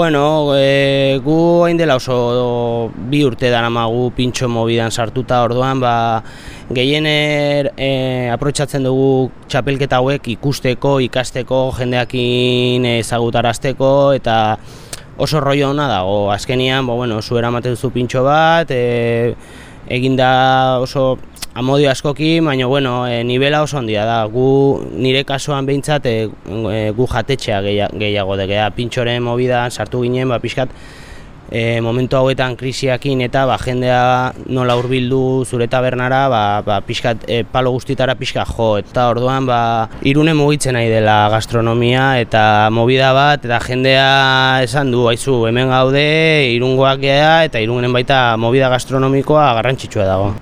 Bueno, e, gu hain dela oso bi urte daramagu pintxo mobidan sartuta orduan, ba, gehiener e, aprotxatzen dugu txapelketa hauek ikusteko, ikasteko, jendeakin ezagutarazteko eta oso rollo hona dago. Azkenian, bo, bueno, zuera ematen duzu pintxo bat, e, eginda oso amodio askoki, baina bueno, e, nivela oso handia da. Gu nire kasuan behintzat e, gu jatetxea gehiago da. Geha, pintxoren mobida sartu ginen, ba, pixkat, e, momentu hauetan krisiakin eta ba, jendea nola hurbildu zure tabernara, ba, ba, pixkat, e, palo guztitara pixka jo. Eta orduan, ba, irune mugitzen nahi dela gastronomia eta mobida bat, eta jendea esan du, haizu, hemen gaude, irungoak gea, eta irungenen baita mobida gastronomikoa garrantzitsua dago.